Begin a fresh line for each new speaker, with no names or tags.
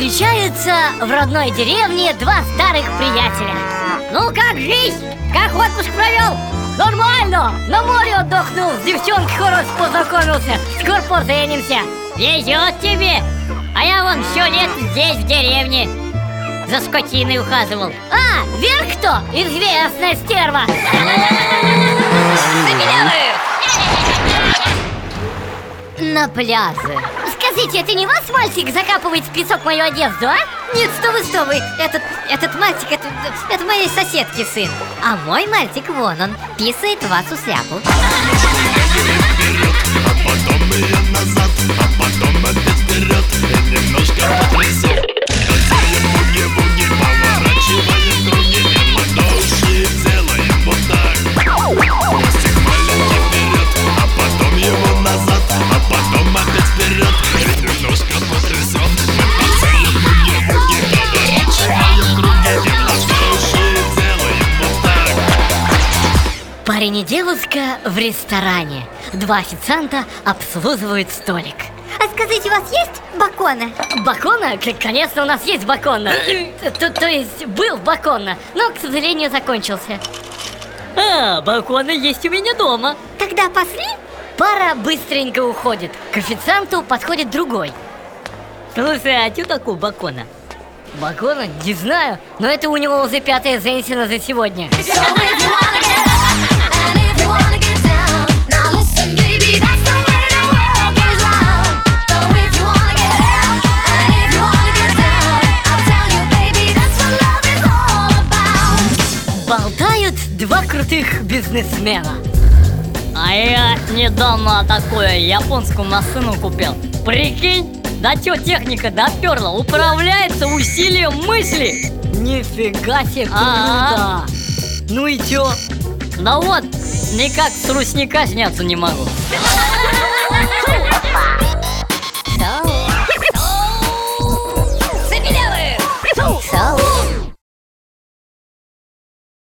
в родной деревне два старых приятеля Ну как жизнь? Как отпуск провел? Нормально! На море отдохнул, с девчонкой хорош познакомился Скоро поженимся Везет тебе! А я вон все лето здесь, в деревне За скотиной ухаживал А, Вверх кто? Известная стерва На пляже Скажите, это не вас мальчик закапывает в песок мою одежду, а? Нет, что вы, что вы. Этот, этот мальчик, это, это моей соседки сын. А мой мальчик, вон он, писает в вашу шляпу
Потом ее назад,
Парень и девушка в ресторане Два официанта обслуживают столик
А скажите, у вас есть бакона?
Бакона? Конечно, у нас есть бакона то, то есть был бакона, но, к сожалению, закончился А, бакона есть у меня дома
Тогда пошли?
Пара быстренько уходит К официанту подходит другой Слушай, а что такое бакона? Бакона? Не знаю, но это у него уже пятая женщина за сегодня два крутых бизнесмена.
А я недавно такое японскую машину купил. Прикинь, да чё техника доперла, управляется усилием мысли.
Нифига себе круто.
А -а -а.
Ну и чё?
Да вот, никак с русника сняться не могу. Забелевы!